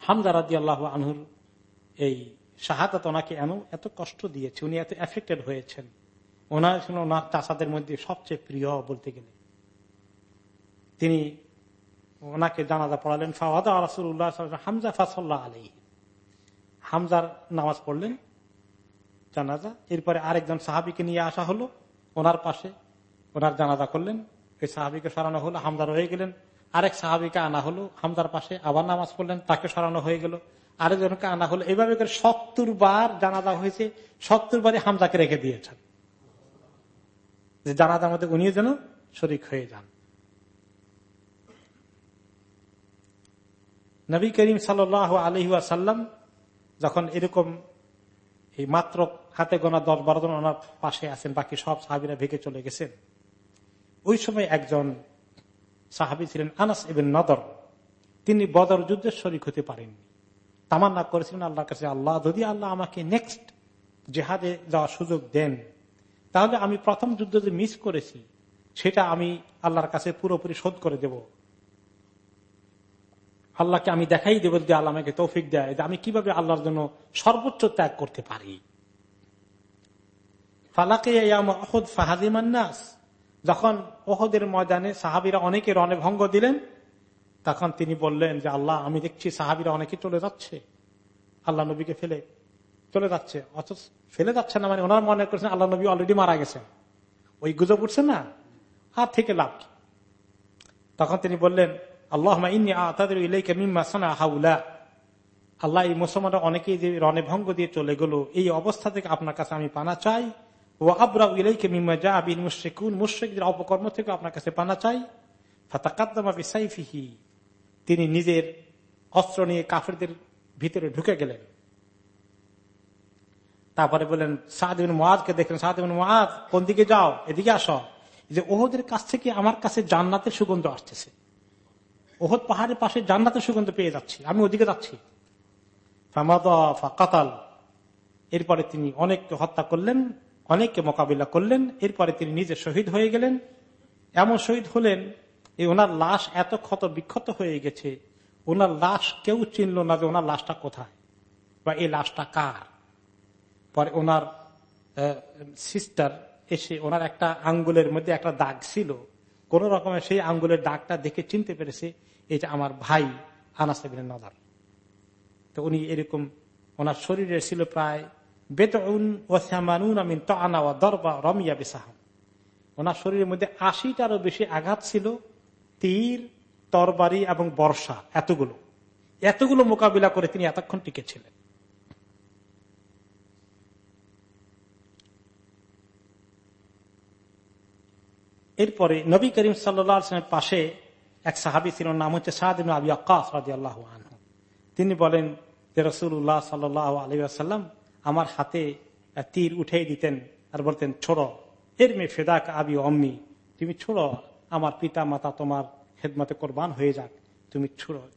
হামজা রাজি আল্লাহ আনহুর এই শাহাদাত ওনাকে এমন এত কষ্ট দিয়েছে, উনি এত এফেক্টেড হয়েছেন। ওনার ছিল ওনার চাষাদের মধ্যে সবচেয়ে প্রিয় বলতে গেলে। তিনি ওনাকে জানাজা পড়ালেন, ফাওয়াদা রাসুল্লাহ হামজা ফাসল্লাহ আলী হামজার নামাজ পড়লেন, জানাজা, এরপরে আরেকজন সাহাবিকে নিয়ে আসা হলো, ওনার পাশে ওনার জানাজা করলেন ওই সাহাবিকে সরানো হলো হামদা রয়ে গেলেন। আরেক সাহাবিকে আনা হলো হামদার পাশে আবার নামাজ পড়লেন, তাকে সরানো হয়ে গেল। আরেকজনকে আনা হলো। এভাবে করে সত্তর বার জানাজা হয়েছে, সত্তর বারে হামজাকে রেখে দিয়েছেন। যে জানাজার মধ্যে উনিও যেন শরিক হয়ে যান। নবী করিম সাল আলহি আসাল্লাম যখন এরকম এই মাত্র হাতে গোনা দশ বারো জন ওনার পাশে আছেন, বাকি সব সাহাবিরা ভেঙে চলে গেছেন, ওই সময় একজন সাহাবি ছিলেন আনাস এবেন নদর। তিনি বদর যুদ্ধের শরিক হতে পারেননি। তামান্না করেছিলেন আল্লাহর কাছে, আল্লাহ, যদি আল্লাহ আমাকে নেক্সট জেহাদে যাওয়ার সুযোগ দেন, তাহলে আমি প্রথম যুদ্ধ যে মিস করেছি, সেটা আমি আল্লাহর কাছে পুরোপুরি শোধ করে দেব। আল্লাহকে আমি দেখাই দেব যদি আল্লাহ আমাকে তৌফিক দেয় আমি কীভাবে আল্লাহর জন্য সর্বোচ্চ ত্যাগ করতে পারি। ফালাকে ফাহাদিমান্নাস যখন ওহদের ময়দানে সাহাবিরা অনেকে রণে ভঙ্গ দিলেন তখন তিনি বললেন যে, আল্লাহ, আমি দেখছি সাহাবিরা অনেকে চলে যাচ্ছে। আল্লাহ নবীকে ফেলে, চলে যাচ্ছে। অথচ ফেলে যাচ্ছে না মানে ওনার মনে করছেন আল্লাহ নবী অলরেডি মারা গেছেন। ওই গুজব উঠছে না? হাত থেকে লাভ তখন তিনি বললেন আল্লাহ হাউলা। আল্লাহ, এই মুসলমানরা অনেকেই যে রণে ভঙ্গ দিয়ে চলে গেল, এই অবস্থা থেকে আপনার কাছে আমি পানা চাই। ও আবরা ইলাইকে মিম্মা যা আবিন মুশ্রিকুন, মুশ্রিকদের অপকর্ম থেকে আপনার কাছে পানা চাই। তিনি নিজের অস্ত্র নিয়ে কাফেরদের ভিতরে ঢুকে গেলেন। তারপরে বলেন সাহাদিন মহাজকে দেখলেন সাহাদিন মহাজ কোন দিকে যাও? এদিকে আসো। যে ওহদের কাছ থেকে আমার কাছে জান্নাতের সুগন্ধ আসতেছে। ওহদ পাহাড়ের পাশে জান্নাতের সুগন্ধ পেয়ে যাচ্ছি, আমি ওদিকে যাচ্ছি। কাতাল এরপরে তিনি অনেককে হত্যা করলেন, অনেককে মোকাবিলা করলেন, এরপরে তিনি নিজে শহীদ হয়ে গেলেন। এমন শহীদ হলেন এই ওনার লাশ এত ক্ষত বিক্ষত হয়ে গেছে, ওনার লাশ কেউ চিনল না যে ওনার লাশটা কোথায় বা এই লাশটা কার। পরে ওনার সিস্টার এসে ওনার একটা আঙ্গুলের মধ্যে একটা দাগ ছিল, কোন রকমের সেই আঙ্গুলের দাগটা দেখে চিনতে পেরেছে এটা আমার ভাই আনাসেবিন নদার। তো উনি এরকম ওনার শরীরে ছিল প্রায় ওসামানুন আমিন আনা দরবা রমিয়া বেসাহাম ওনার শরীরের মধ্যে আশিটারও বেশি আঘাত ছিল তীর, তরবারি এবং বর্ষা, এতগুলো। এতগুলো মোকাবিলা করে তিনি এতক্ষণ টিকে ছিলেন এরপরে নবী করিম সাল্লামের পাশে এক সাহাবি ছিল, নাম হচ্ছে সাহাদিন আবি আকাশ আল্লাহ তিনি বলেন যে রসুল্লাহ সাল্লাহ আলিয়াল্লাম আমার হাতে তীর উঠেই দিতেন আর বলতেন, ছোড়ো। এর মেয়ে ফেদাক আবি অম্মি তুমি ছোড়ো আমার পিতা মাতা তোমার খেদমতে কোরবান হয়ে যাক। তুমি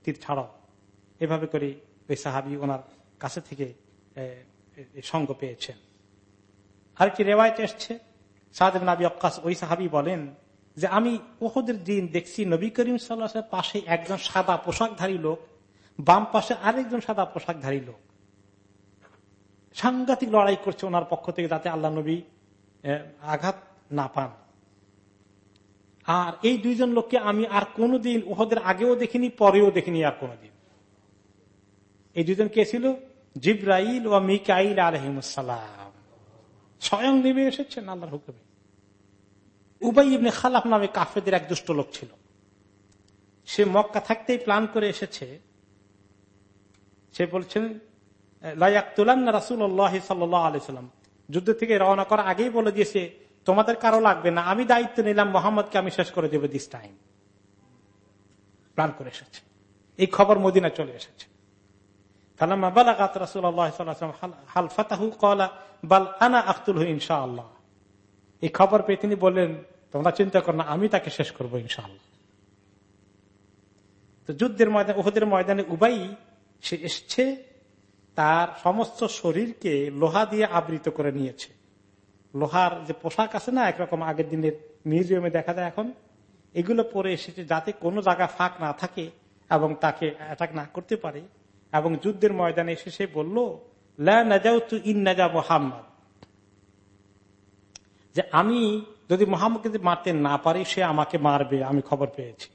তীর ছাড়ো। এভাবে করে ওই সাহাবি ওনার কাছে থেকে সঙ্গ পেয়েছেন। আরেকটি রেওয়ায়ত এসছে। সাহাদ আবি অক্কাস ওই সাহাবি বলেন যে, আমি ওহদের দিন দেখছি নবী করিম সাল্লাহ পাশে একজন সাদা পোশাকধারী লোক, বাম পাশে আরেকজন সাদা পোশাকধারী লোক। সাংঘাতিক লড়াই করছে ওনার পক্ষ থেকে যাতে আল্লাহ নবী আঘাত না পান। আর এই দুইজন লোককে আমি আর কোনদিন ওহদের আগেও দেখিনি, পরেও দেখিনি আর কোনদিন। এই দুজন কে ছিল? জিব্রাইল ও মিকাইল আলহিমসালাম স্বয়ং নেমে এসেছেন আল্লাহর হুকুমে। উবাই ইবনে খালাফ নামে কাফেদের এক দুষ্ট লোক ছিল। সে মক্কা থাকতেই প্ল্যান করে এসেছে। সে বলছেন সাল্লাম যুদ্ধ থেকে রওনা করা আগেই বলে দিয়েছে তোমাদের কারও লাগবে না। আমি দায়িত্ব নিলাম মোহাম্মদকে, আমি শেষ করে দেবো দিস টাইম প্ল্যান করে এসেছে। এই খবর মদিনা চলে এসেছে। এই খবর পেয়ে তিনি বললেন, তোমরা চিন্তা কর না, আমি তাকে শেষ করব ইনশাআল্লাহ। তো যুদ্ধের ময়দানে ওহদের ময়দানে উবাই, সে এসছে, তার সমস্ত শরীরকে লোহা দিয়ে আবৃত করে নিয়েছে। লোহার যে পোশাক আছে না, একরকম আগের দিনের মিউজিয়ামে দেখা যায় এখন, এগুলো পরে এসেছে যাতে কোনো জায়গা ফাঁক না থাকে এবং তাকে অ্যাটাক না করতে পারে। এবং যুদ্ধের ময়দানে এসে সে বলল মোহাম্মদ। যে আমি যদি মোহাম্মদকে মারতে না পারি, সে আমাকে মারবে, আমি খবর পেয়েছি।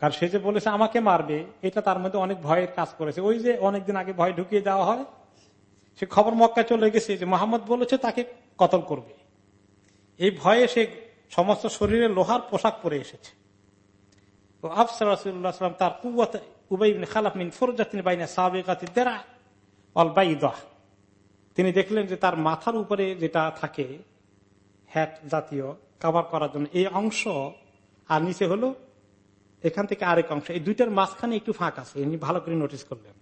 কারণ সে যে বলেছে আমাকে মারবে, এটা তার মধ্যে অনেক ভয়ের কাজ করেছে। ওই যে অনেকদিন আগে ভয় ঢুকিয়ে দেওয়া হয় সে খবর মক্কা চলে গেছে যে মোহাম্মদ বলেছে তাকে কতল করবে। এই ভয়ে সে সমস্ত শরীরে লোহার পোশাক পরে এসেছে। তার বাইনা দেরা তিনি দেখলেন যে তার মাথার উপরে যেটা থাকে হ্যাট জাতীয় কাভার করার জন্য, এই অংশ আর নিচে হলো এখান থেকে আরেক অংশ। এই দুইটার মাঝখানে একটু ফাঁক আছে। এমনি ভালো করে নোটিস করলেন।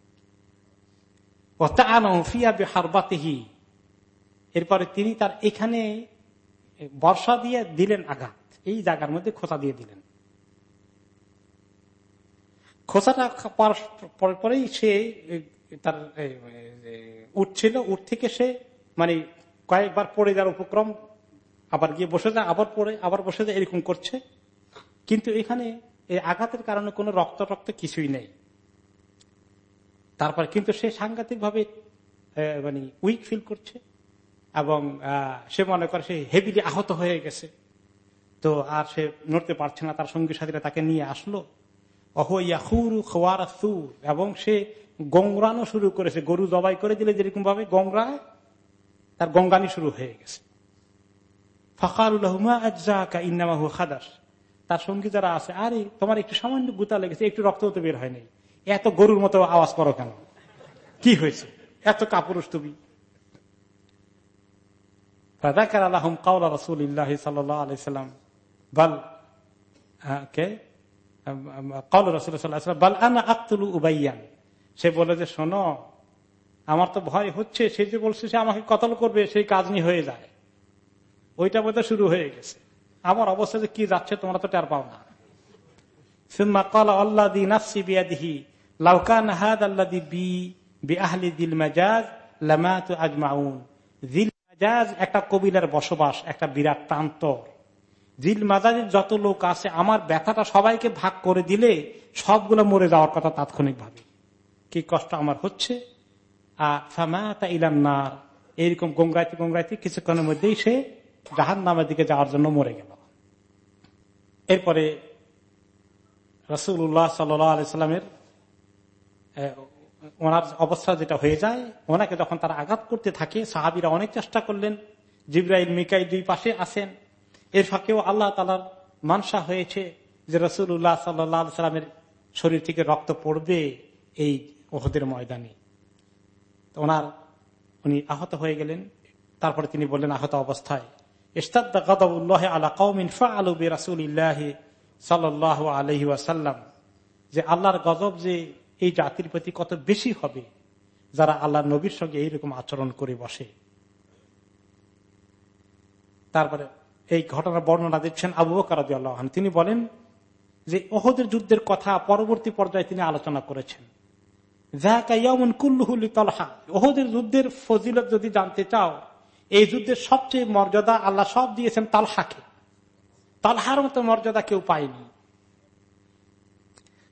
এরপরে তিনি তার এখানে বর্ষা দিয়ে দিলেন আঘাত। এই জায়গার মধ্যে খোঁচা দিয়ে দিলেন। খোঁচাটা পরেই সে, তার উঠছিল। উঠ থেকে সে মানে কয়েকবার পড়ে যাওয়ার উপক্রম, আবার গিয়ে বসে যায়, আবার পড়ে, আবার বসে যায়, এরকম করছে। কিন্তু এখানে এই আঘাতের কারণে কোনো রক্ত রক্ত কিছুই নেই। তারপর কিন্তু সে সাংঘাতিক ভাবে মানে উইক ফিল করছে এবং সে মনে করে সে হেভিলি আহত হয়ে গেছে। তো আর সে নড়তে পারছে না, তার সঙ্গী সাথীরা তাকে নিয়ে আসলো। এবং সে গঙ্গানো শুরু করেছে। গরু জবাই করে দিলে যেরকম ভাবে গঙ্গায় তার গঙ্গানি শুরু হয়ে গেছে। খাদাস। তার সঙ্গী যারা আছে, আরে তোমার একটু সামান্য গুতা লেগেছে, একটু রক্ত তো বের হয় নাই। এত গরুর মতো আওয়াজ করো কেন? কি হয়েছে? এত কাপুরুষ তুমি। সে বলে যে, শোনো, আমার তো ভয় হচ্ছে, সে যে বলছে সে আমাকে কতল করবে, সেই কাজ নিয়ে হয়ে যায়। ওইটা বোধ শুরু হয়ে গেছে। আমার অবস্থা যে কি যাচ্ছে, তোমরা তো টের পাও না। সিম্মা কলা আল্লাহ দিহি লাউকান হাদ আল্লাহ বি বি আহলি দিল মাজাজ লামাতু আজমাউন দিল মাজাজ একটা কবিলার বসবাস, একটা বিরাট প্রান্তর। দিল মাজাজের যত লোক আছে, আমার ব্যথাটা সবাইকে ভাগ করে দিলে সবগুলো মরে যাওয়ার কথা তাৎক্ষণিক ভাবে কি কষ্ট আমার হচ্ছে। ইলান্নার এইরকম গঙ্গাইতে গঙ্গাইতে কিছুক্ষণের মধ্যেই সে জাহান নামের দিকে যাওয়ার জন্য মরে গেল। এরপরে রসুল্লাহ সাল্লামের ওনার অবস্থা যেটা হয়ে যায়, ওনাকে যখন তারা আঘাত করতে থাকে, সাহাবিরা অনেক চেষ্টা করলেন। জিব্রাইল মিকাই দুই পাশে আসেন এর ফাঁকেও আল্লাহ তালার মানসা হয়েছে যে রসুল্লাহ সাল্লাহ সাল্লামের শরীর থেকে রক্ত পড়বে এই ওহদের ময়দানে। ওনার, উনি আহত হয়ে গেলেন। তারপরে তিনি বললেন, আহত অবস্থায়। যে আল্লাহর গজব যে এই জাতির প্রতি কত বেশি হবে যারা আল্লাহ নবীর সঙ্গে এইরকম আচরণ করে বসে। তারপরে এই ঘটনার বর্ণনা দিচ্ছেন আবু বকর আল্লাহ তিনি বলেন যে ওহদের যুদ্ধের কথা পরবর্তী পর্যায়ে তিনি আলোচনা করেছেন। ওহদের যুদ্ধের ফজিলত যদি জানতে চাও, এই যুদ্ধের সবচেয়ে মর্যাদা আল্লাহ সব দিয়েছেন তালহাকে। তালহার মতো মর্যাদা কেউ পায়নি।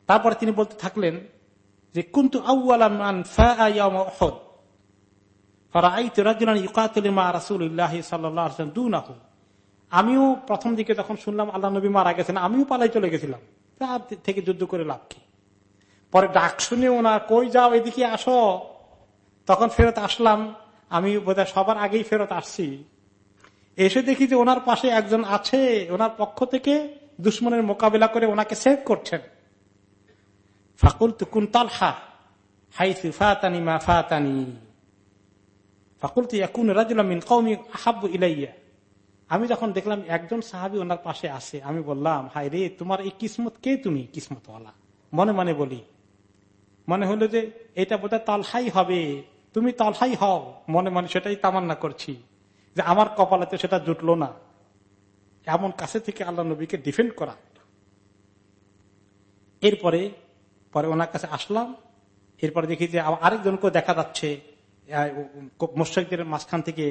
তারপরে তিনি বলতে থাকলেন যে, কুন্তু আমিও প্রথম দিকে যখন শুনলাম আল্লাহ নবী মারা গেছেন, আমিও পালাই চলে গেছিলাম। তার থেকে যুদ্ধ করে লাভ কি? পরে ডাক শুনে ওনার, কই যাও, এদিকে আসো। তখন ফেরত আসলাম। আমি বোধহয় সবার আগেই ফেরত আসছি। এসে দেখি যে, ওনার পাশে একজন আছে। ওনার পক্ষ থেকে দুশ্মনের মোকাবিলা করে ওনাকে সেভ করছেন। ফাকুল তুকুন তালহা হাই ফাতানি মা ফাতানি। আমি যখন দেখলাম একজন সাহাবি ওনার পাশে আছে, আমি বললাম হাই রে, তোমার এই কিসমত কে তুমি, কিসমতওয়ালা? মনে মনে বলি, মনে হলো যে এটা বোধহয় তালহাই হবে, তুমি তালহাই হও। মনে মনে সেটাই তামান্না করছি, যে আমার কপালে সেটা জুটলো না। এমন কাছে থেকে আল্লাহ নবীকে ডিফেন্ড করা। এরপরে পরে ওনার কাছে আসলাম। এরপরে দেখি যে আরেকজনকেও দেখা যাচ্ছে। মোশেকদের মাঝখান থেকে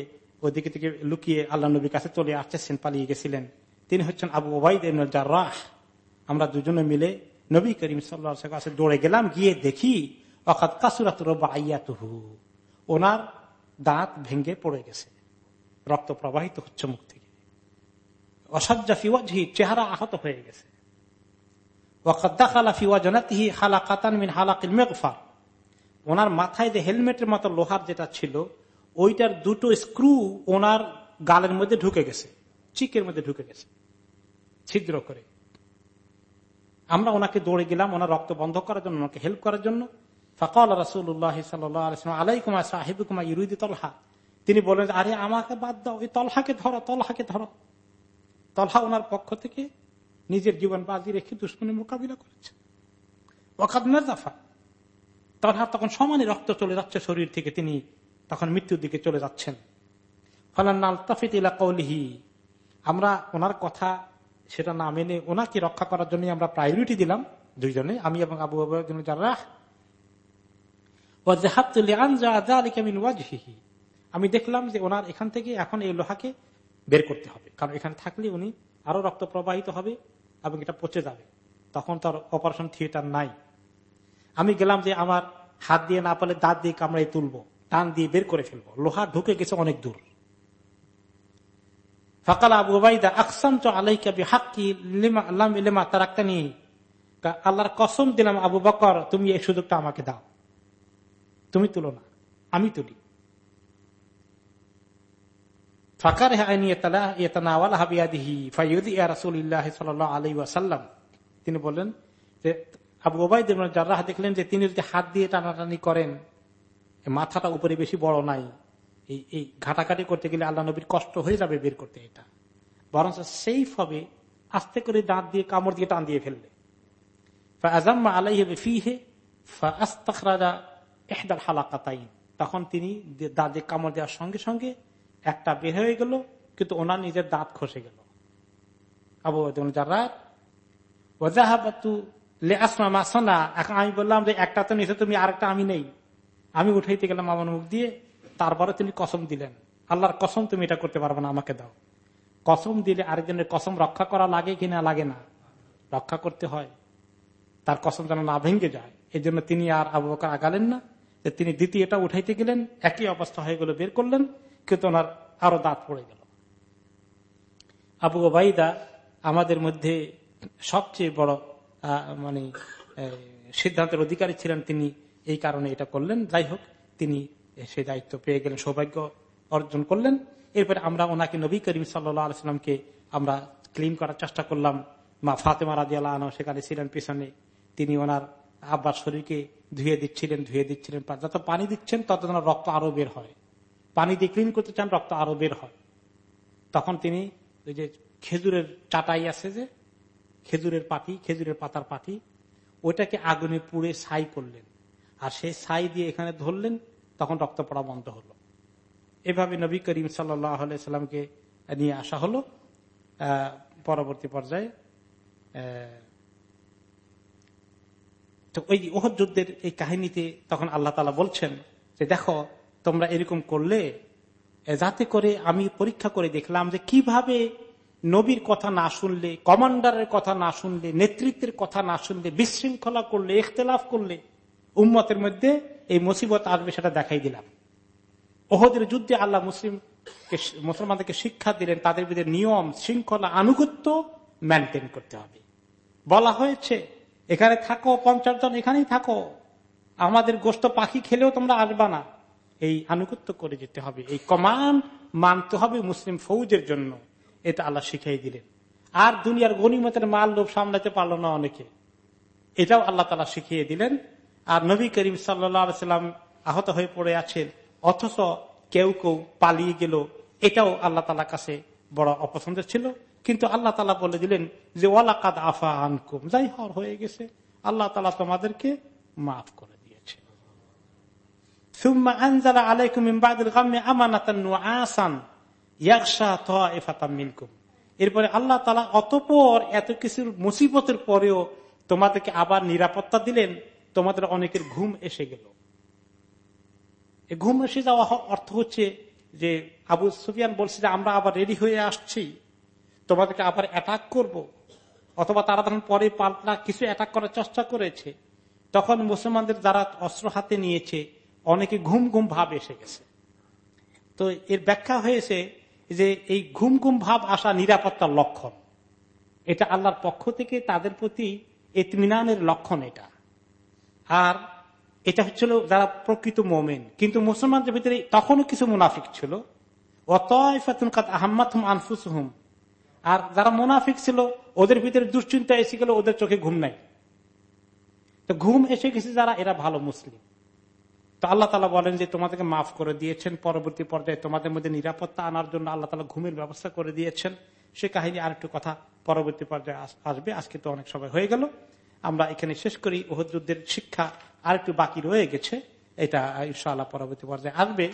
ওইদিকে থেকে লুকিয়ে আল্লাহ নবীর কাছে চলে আসতেছেন পালিয়ে গেছিলেন। তিনি হচ্ছেন আবু ওবাইদ রাহ আমরা দুজনে মিলে নবী করিম সাল্লা কাছে দৌড়ে গেলাম, গিয়ে দেখি অকাত কাসুরাত আইয়াতুহু। ওনার দাঁত ভেঙ্গে পড়ে গেছে। রক্ত প্রবাহিত হচ্ছে মুখ থেকে। অসজ্জা ফিওয়াজি চেহারা আহত হয়ে গেছে। ওনার মাথায় যে হেলমেটের মতো লোহার যেটা ছিল, ওইটার দুটো স্ক্রু ওনার গালের মধ্যে ঢুকে গেছে, চিকের মধ্যে ঢুকে গেছে, ছিদ্র করে। আমরা ওনাকে দৌড়ে গেলাম ওনার রক্ত বন্ধ করার জন্য, ওনাকে হেল্প করার জন্য। ফকাল রাসুল্লাহ আলাইকুমা সাহেবুকুমা ইরুদি তলহা। তিনি বলেন আরে আমাকে বাদ দাও, এই তলহাকে ধরো তলহাকে ধরো। তলহা ওনার পক্ষ থেকে নিজের জীবন বাজি রেখে দুশ্মনের মোকাবিলা করেছে। ওখাদ মেজাফা তলহা তখন সমানে রক্ত চলে যাচ্ছে শরীর থেকে, তিনি তখন মৃত্যুর দিকে চলে যাচ্ছেন। ফলান্নাল তাফিত ইলা কৌলিহি আমরা ওনার কথা সেটা না মেনে ওনাকে রক্ষা করার জন্য আমরা প্রায়োরিটি দিলাম দুইজনে, আমি এবং আবু যারা আমি দেখলাম যে ওনার এখান থেকে এখন এই লোহাকে বের করতে হবে, কারণ এখানে থাকলে উনি আরও রক্ত প্রবাহিত হবে। এবং এটা পচে যাবে। তখন তার অপারেশন থিয়েটার নাই। আমি গেলাম যে আমার হাত দিয়ে না পারলে দাঁত দিয়ে কামড়াই তুলবো, টান দিয়ে বের করে ফেলব। লোহা ঢুকে গেছে অনেক দূর। ফকাল আবু ওবাইদা আকসাম তো আলাইকা হাক্কি লেমা তার একটা নিয়ে আল্লাহর কসম দিলাম আবু বকর, তুমি এই সুযোগটা আমাকে দাও। তুমি তুলো না, আমি তুলি। ফাকার তিনি বললেন যে আবু ওবাইদ যারা দেখলেন যে তিনি যদি হাত দিয়ে টানাটানি করেন। মাথাটা উপরে বেশি বড় নাই। এই এই ঘাটাঘাটি করতে গেলে আল্লাহ নবীর কষ্ট হয়ে যাবে বের করতে এটা। বরঞ্চ সেইফ হবে আস্তে করে দাঁত দিয়ে, কামড় দিয়ে টান দিয়ে ফেললে। আলাই হবে ফিহে এহদার হালাকাতাইন। তখন তিনি দাঁত দিয়ে কামড় দেওয়ার সঙ্গে সঙ্গে একটা বের হয়ে গেল, কিন্তু ওনার নিজের দাঁত খসে গেল। আবু যারা এখন আমি বললাম যে একটা তো নিচে তুমি, আরেকটা আমি নেই। আমি উঠাইতে গেলাম আমার মুখ দিয়ে, তারপরে তিনি কসম দিলেন। আল্লাহর কসম তুমি এটা করতে পারবে না, আমাকে দাও। কসম দিলে আরেকজনের কসম রক্ষা করা লাগে কিনা লাগে না। রক্ষা করতে হয়। তার কসম যেন না ভেঙে যায়। এই জন্য তিনি আর আবু বকর আগালেন না। তিনি দ্বিতীয়টা উঠাইতে গেলেন, একই অবস্থা হয়ে গেল, বের করলেন। কিন্তু আরও দাঁত পড়ে গেল। আবু ওবাইদা আমাদের মধ্যে সবচেয়ে বড় মানে সিদ্ধান্তের অধিকারী ছিলেন। তিনি এই কারণে এটা করলেন। যাই হোক, তিনি সে দায়িত্ব পেয়ে গেলেন, সৌভাগ্য অর্জন করলেন। এরপরে আমরা ওনাকে নবী করিম সাল্লামকে আমরা ক্লিন করার চেষ্টা করলাম। মা ফাতেমা রাজি আল্লাহ সেখানে ছিলেন পিছনে। তিনি ওনার আব্বার শরীরকে ধুয়ে দিচ্ছিলেন ধুয়ে দিচ্ছিলেন, যত পানি দিচ্ছেন, তত রক্ত আরও বের হয়। পানি দিয়ে ক্লিন করতে চান, রক্ত আরও বের হয়। তখন তিনি ওই যে খেজুরের চাটাই আছে যে, খেজুরের পাটি খেজুরের পাতার পাটি ওইটাকে আগুনে পুড়ে ছাই করলেন। আর সেই ছাই দিয়ে এখানে ধরলেন, তখন রক্ত পড়া বন্ধ হলো। এভাবে নবী করিম সাল্লামকে নিয়ে আসা হলো। পরবর্তী পর্যায়ে তো ওই ওহর যুদ্ধের এই কাহিনীতে তখন আল্লাহ তালা বলছেন যে, দেখো তোমরা এরকম করলে যাতে করে আমি পরীক্ষা করে দেখলাম যে কীভাবে নবীর কথা না শুনলে, কমান্ডারের কথা না শুনলে, নেতৃত্বের কথা না শুনলে, বিশৃঙ্খলা করলে, ইখতলাফ করলে, উম্মতের মধ্যে এই মুসিবত আসবে সেটা দেখাই দিলাম। ওহদের যুদ্ধে আল্লাহ মুসলিম মুসলমানদেরকে শিক্ষা দিলেন, তাদের বিরুদ্ধে নিয়ম, শৃঙ্খলা, আনুগত্য মেনটেন করতে হবে। বলা হয়েছে, এখানে থাকো, পঞ্চাশ জন এখানেই থাকো। আমাদের গোস্ত পাখি খেলেও তোমরা আসবা না। এই আনুগত্য করে যেতে হবে। এই কমান মানতে হবে মুসলিম ফৌজের জন্য। এটা আল্লাহ শিখাই দিলেন। আর দুনিয়ার গণিমতের মাল লোভ সামলাতে পারল না অনেকে। এটাও আল্লাহ তালা শিখিয়ে দিলেন। আর নবী করিম সাল্লাম আহত হয়ে পড়ে আছেন। অথচ কেউ কেউ পালিয়ে গেল। এটাও আল্লাহ তালা কাছে বড় অপছন্দের ছিল। কিন্তু আল্লাহ তালা বলে দিলেন যে, ওয়ালাকাদ আফা আনকুম। যাই হর হয়ে গেছে। আল্লাহ তালা তোমাদেরকে মাফ করে এরপরে আল্লাহ তালা অতপর এত কিছুর মুসিবতের পরেও তোমাদেরকে আবার নিরাপত্তা দিলেন। তোমাদের অনেকের ঘুম এসে গেল। ঘুম এসে যাওয়া অর্থ হচ্ছে যে আবু সুফিয়ান বলছে যে, আমরা আবার রেডি হয়ে আসছি। তোমাদেরকে আবার অ্যাটাক করব। অথবা তারা তখন পরে পাল্টা কিছু অ্যাটাক করার চেষ্টা করেছে, তখন মুসলমানদের যারা অস্ত্র হাতে নিয়েছে অনেকে ঘুম ঘুম ভাব এসে গেছে। তো এর ব্যাখ্যা হয়েছে যে এই ঘুম ঘুম ভাব আসা নিরাপত্তার লক্ষণ। এটা আল্লাহর পক্ষ থেকে তাদের প্রতি এতমিনানের লক্ষণ এটা। আর এটা হচ্ছিল যারা প্রকৃত মোমেন। কিন্তু মুসলমানদের ভিতরে তখনও কিছু মুনাফিক ছিল। আনফুসহুম। আর যারা মুনাফিক ছিল, ওদের ভিতরে দুশ্চিন্তা এসে গেল, ওদের চোখে ঘুম নাই। তো ঘুম এসে গেছে যারা, এরা ভালো মুসলিম। তো আল্লাহ তালা বলেন যে তোমাদেরকে মাফ করে দিয়েছেন, পরবর্তী পর্যায়ে তোমাদের মধ্যে নিরাপত্তা আনার জন্য আল্লাহ তালা ঘুমের ব্যবস্থা করে দিয়েছেন। সে কাহিনী আর একটু কথা পরবর্তী পর্যায়ে আসবে। আজকে তো অনেক সময় হয়ে গেল। আমরা এখানে শেষ করি। ওহদ যুদ্ধের শিক্ষা আর একটু বাকি রয়ে গেছে। এটা ইনশাআল্লাহ পরবর্তী পর্যায়ে আসবে।